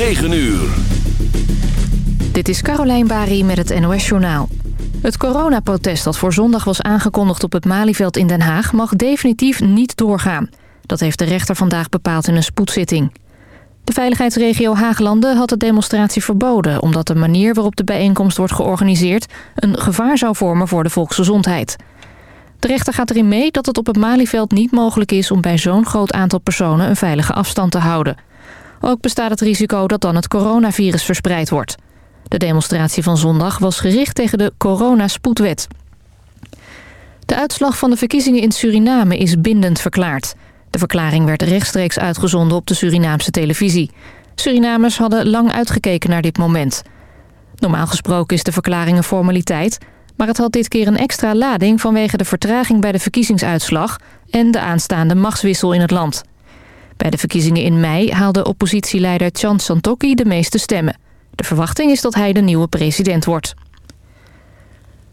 9 uur. Dit is Carolijn Bari met het NOS Journaal. Het coronaprotest dat voor zondag was aangekondigd op het Malieveld in Den Haag... mag definitief niet doorgaan. Dat heeft de rechter vandaag bepaald in een spoedzitting. De veiligheidsregio Haaglanden had de demonstratie verboden... omdat de manier waarop de bijeenkomst wordt georganiseerd... een gevaar zou vormen voor de volksgezondheid. De rechter gaat erin mee dat het op het Malieveld niet mogelijk is... om bij zo'n groot aantal personen een veilige afstand te houden. Ook bestaat het risico dat dan het coronavirus verspreid wordt. De demonstratie van zondag was gericht tegen de coronaspoedwet. De uitslag van de verkiezingen in Suriname is bindend verklaard... De verklaring werd rechtstreeks uitgezonden op de Surinaamse televisie. Surinamers hadden lang uitgekeken naar dit moment. Normaal gesproken is de verklaring een formaliteit... maar het had dit keer een extra lading vanwege de vertraging bij de verkiezingsuitslag... en de aanstaande machtswissel in het land. Bij de verkiezingen in mei haalde oppositieleider Chan Santokki de meeste stemmen. De verwachting is dat hij de nieuwe president wordt.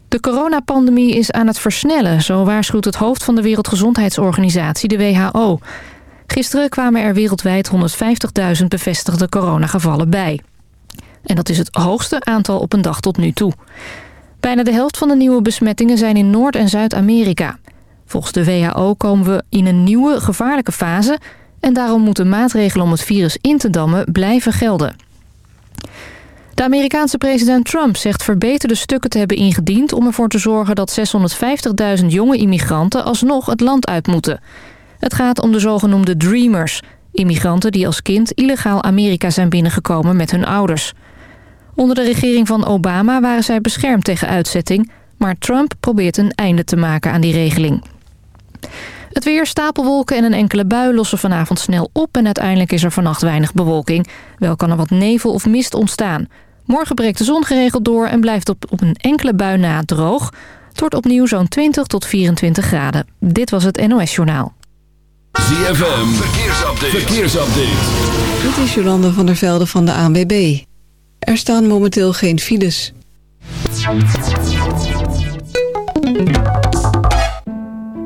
De coronapandemie is aan het versnellen, zo waarschuwt het hoofd van de Wereldgezondheidsorganisatie, de WHO. Gisteren kwamen er wereldwijd 150.000 bevestigde coronagevallen bij. En dat is het hoogste aantal op een dag tot nu toe. Bijna de helft van de nieuwe besmettingen zijn in Noord- en Zuid-Amerika. Volgens de WHO komen we in een nieuwe gevaarlijke fase... en daarom moeten maatregelen om het virus in te dammen blijven gelden. De Amerikaanse president Trump zegt verbeterde stukken te hebben ingediend... om ervoor te zorgen dat 650.000 jonge immigranten alsnog het land uit moeten. Het gaat om de zogenoemde Dreamers. Immigranten die als kind illegaal Amerika zijn binnengekomen met hun ouders. Onder de regering van Obama waren zij beschermd tegen uitzetting... maar Trump probeert een einde te maken aan die regeling. Het weer, stapelwolken en een enkele bui lossen vanavond snel op... en uiteindelijk is er vannacht weinig bewolking. Wel kan er wat nevel of mist ontstaan... Morgen breekt de zon geregeld door en blijft op, op een enkele bui na droog. Het wordt opnieuw zo'n 20 tot 24 graden. Dit was het NOS Journaal. ZFM, verkeersupdate. verkeersupdate. Dit is Jolande van der Velde van de ANWB. Er staan momenteel geen files.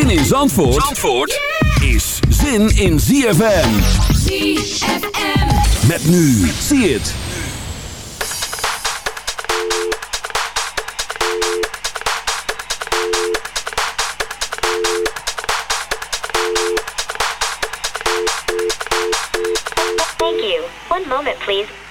Zin in Zandvoort, Zandvoort is zin in ZFM. ZFM. Met nu, zie het. Thank you. One moment, please.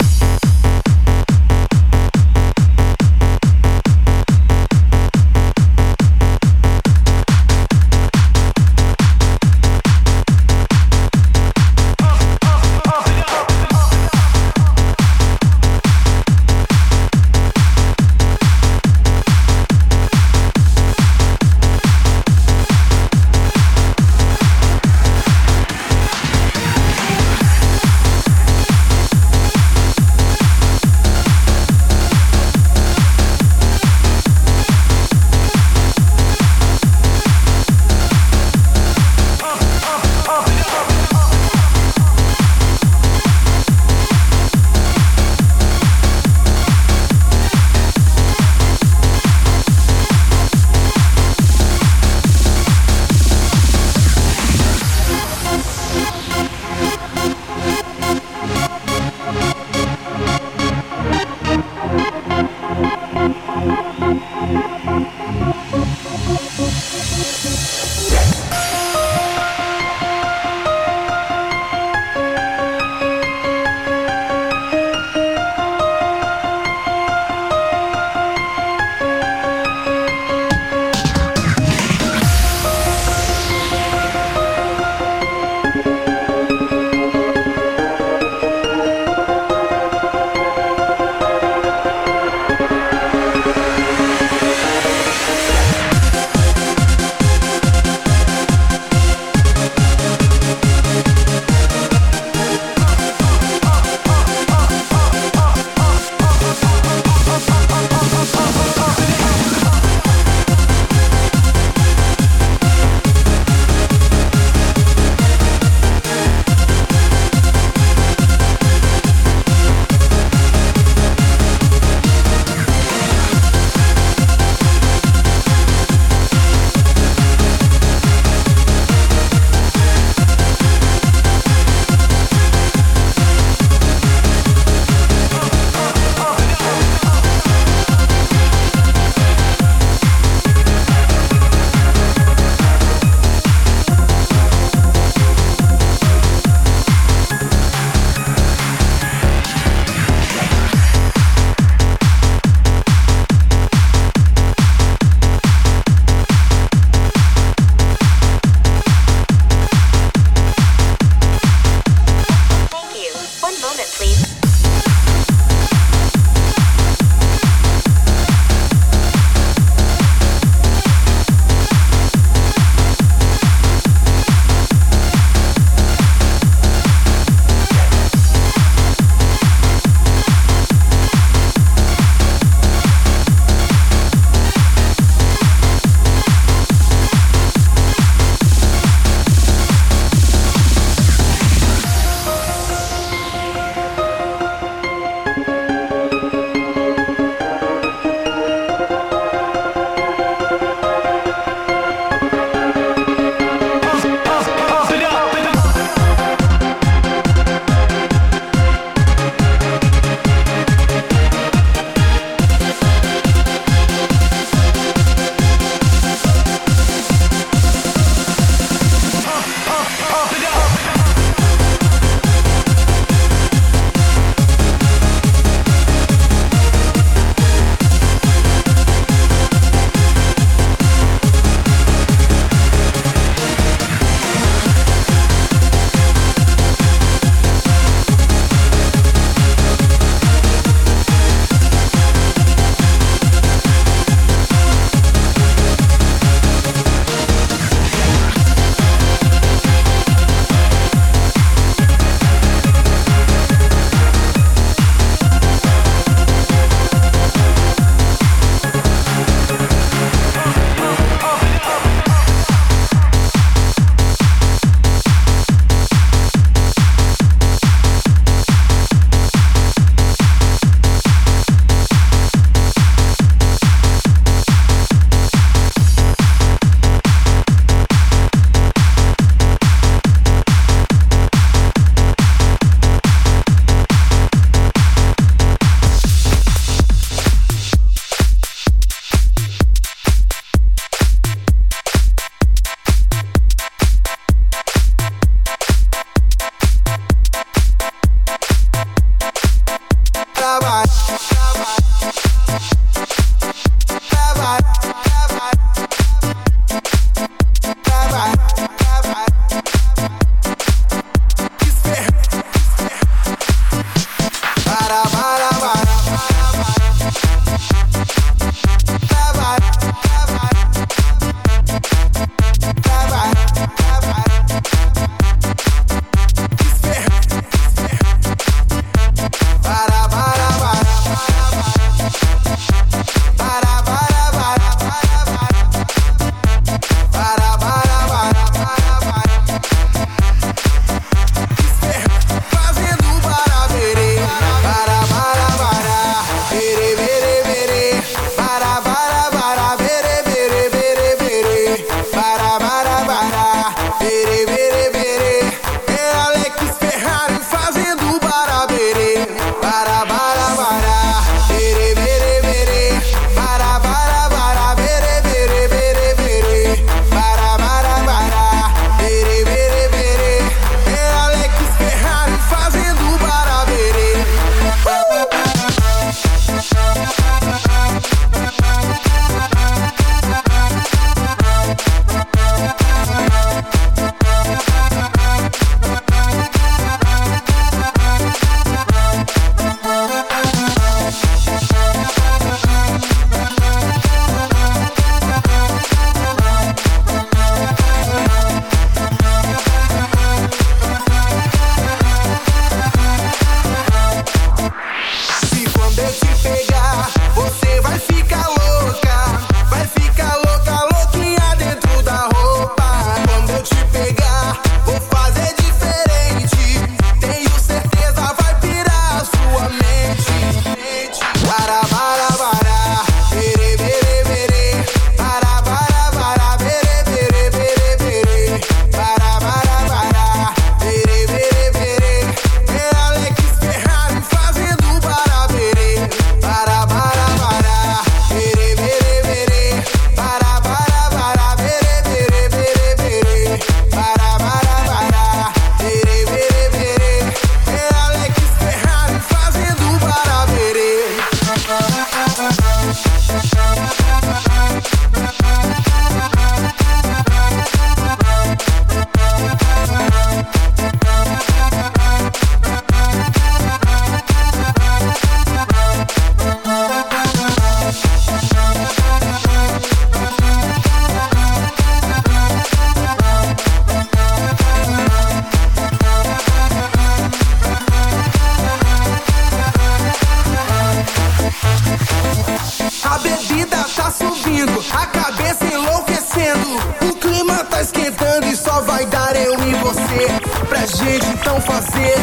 gente então fazer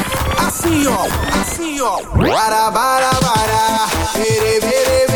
assim ó, assim ó. Bara, bara, bara, bere, bere, bere.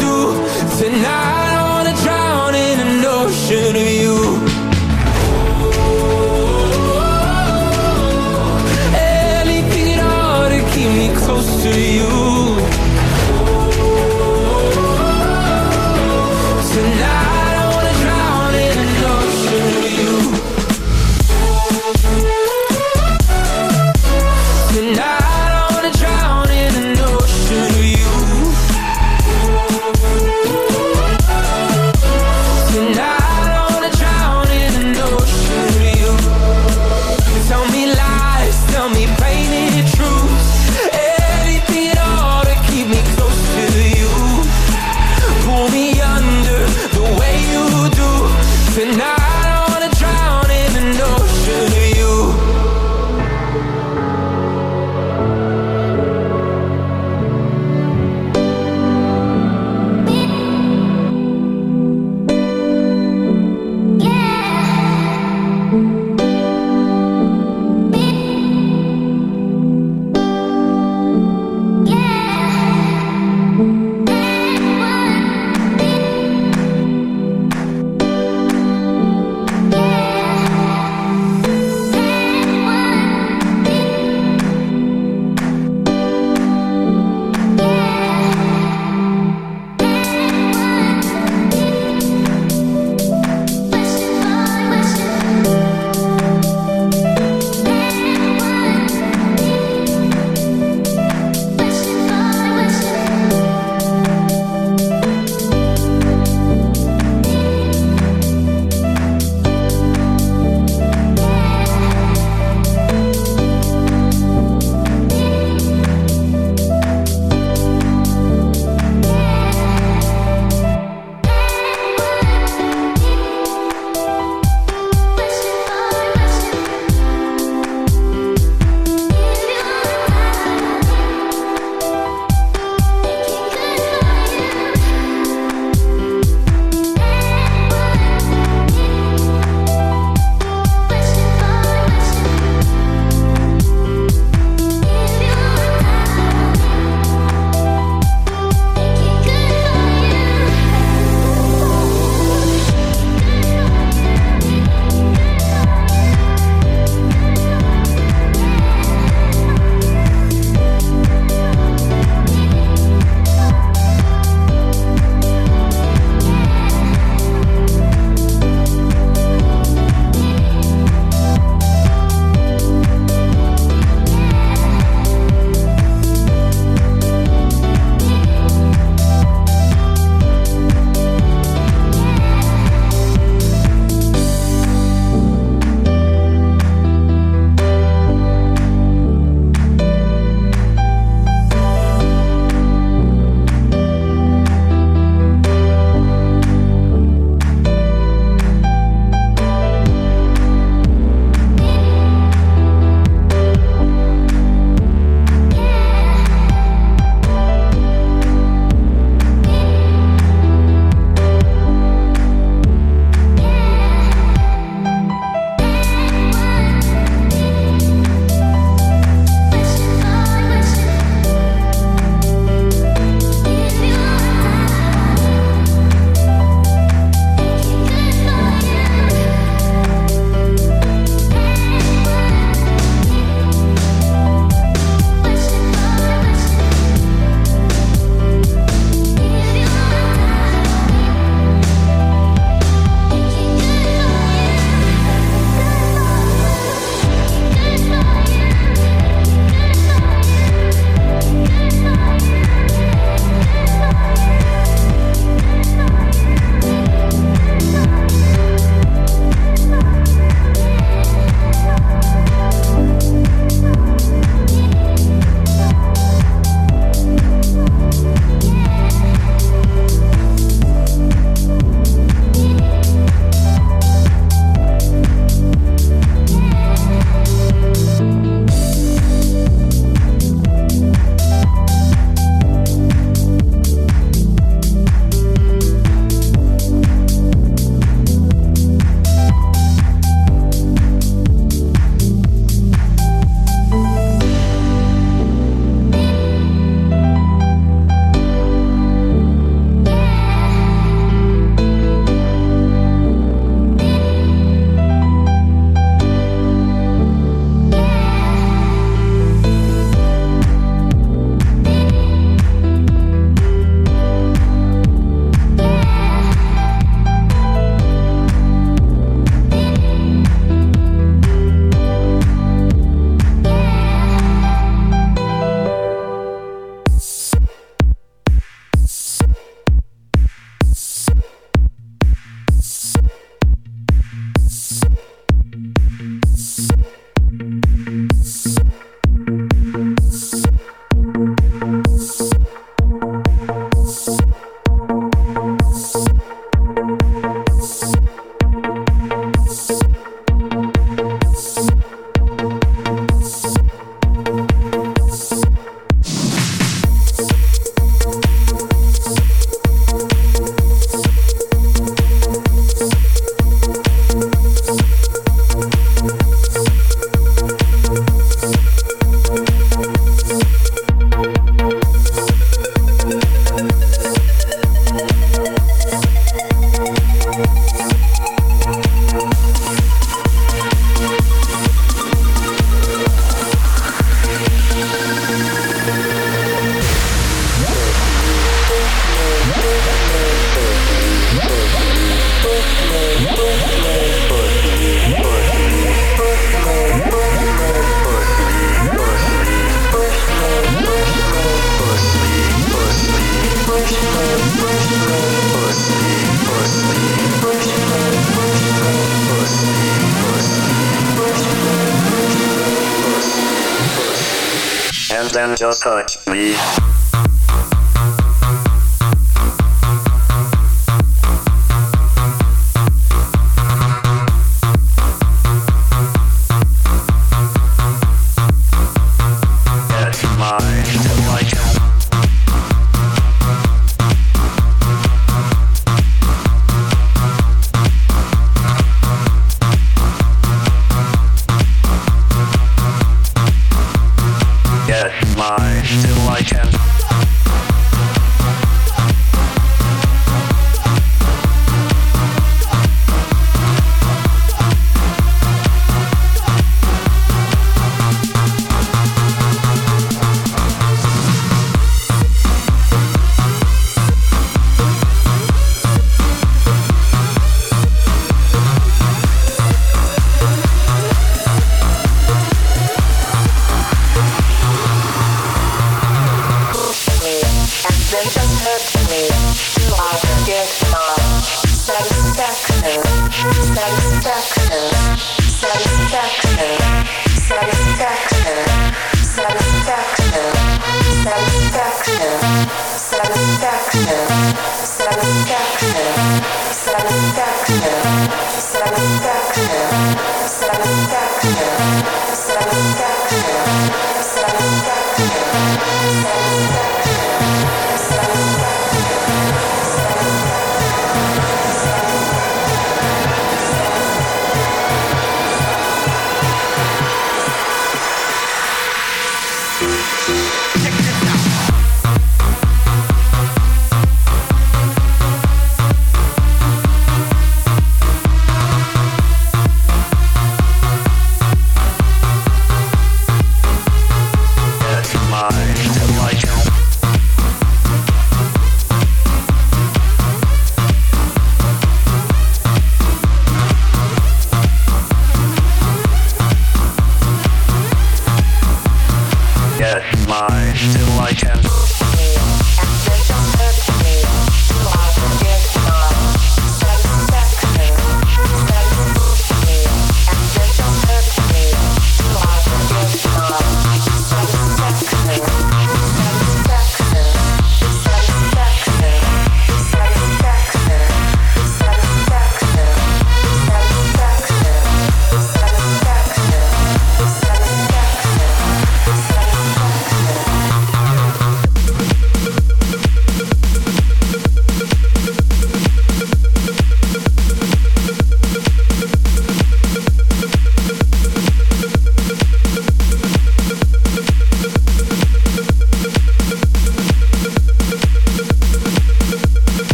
ocean of you Anything at all to keep me close to you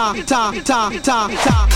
ta, ta, ta, ta, ta,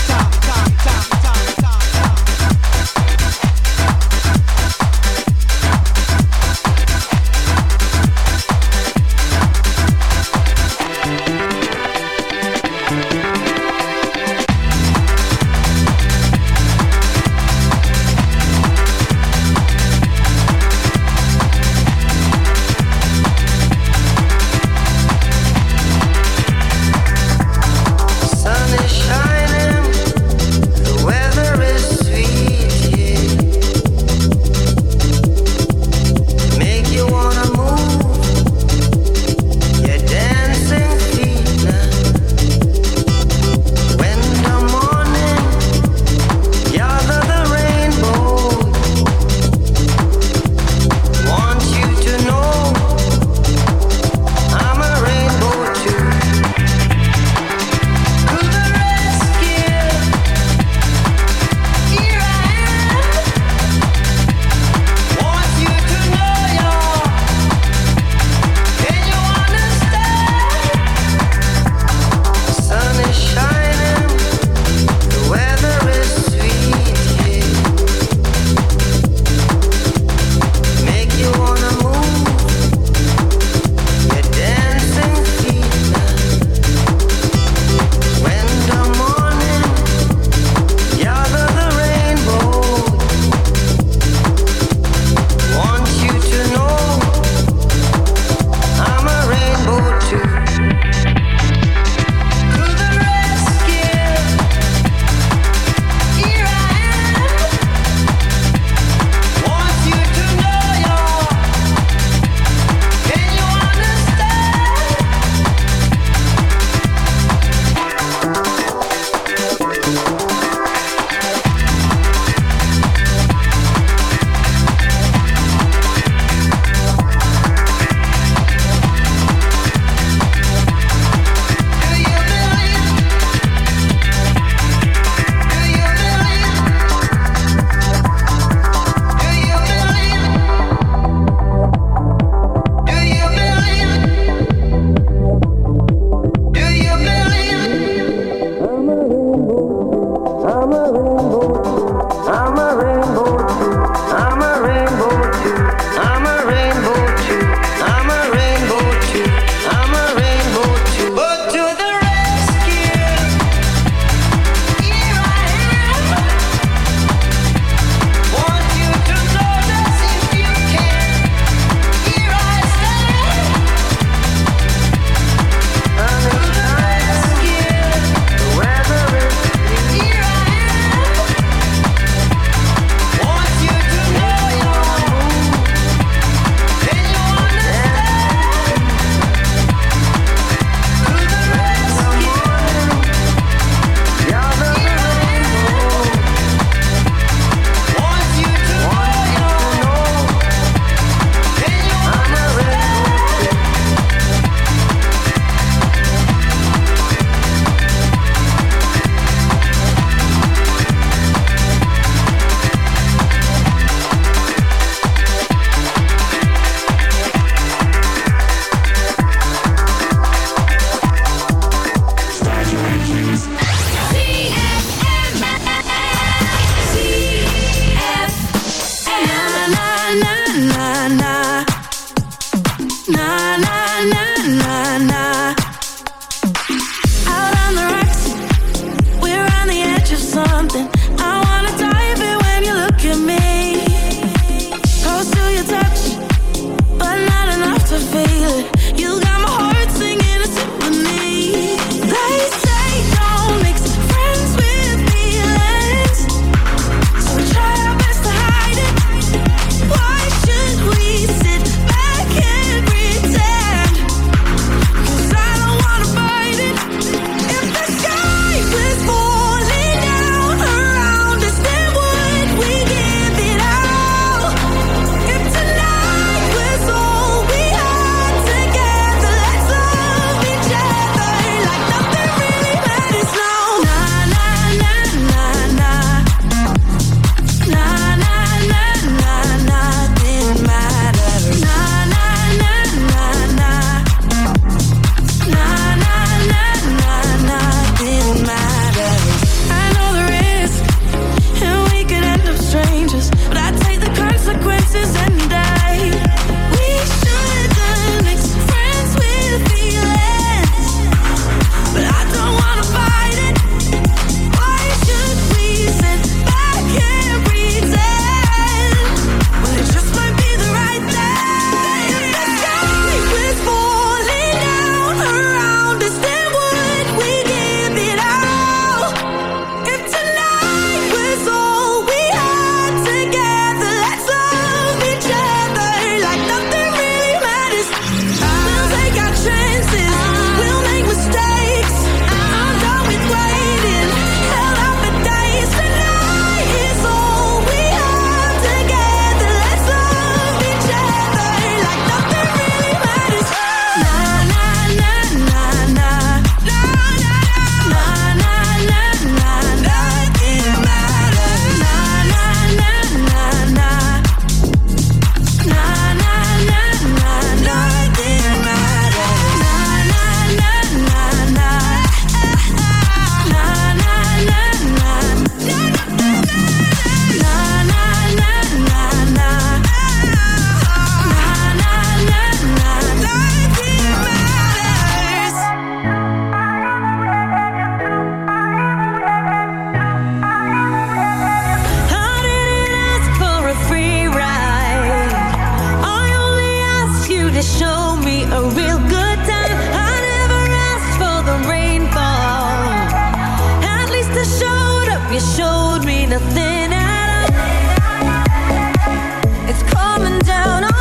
down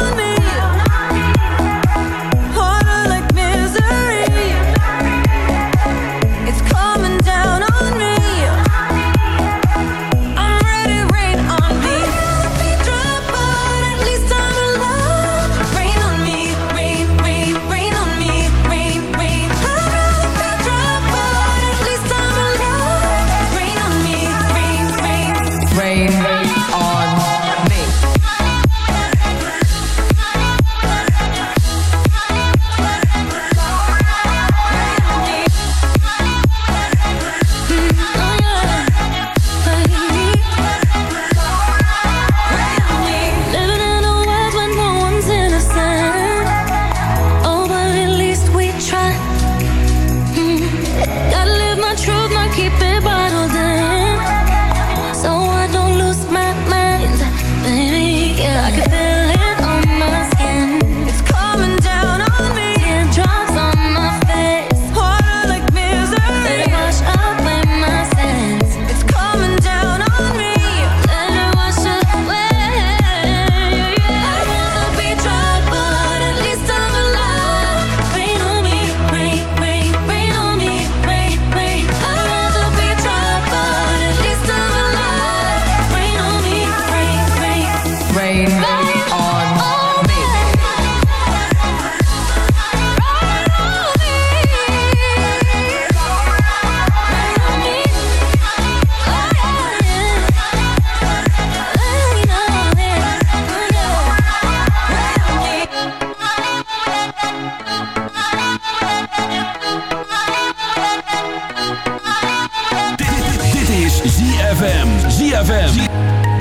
ZFM. ZFM.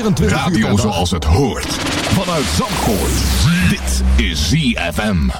Radio zoals het hoort. Vanuit Zandvoort. Dit is ZFM.